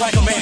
like a man.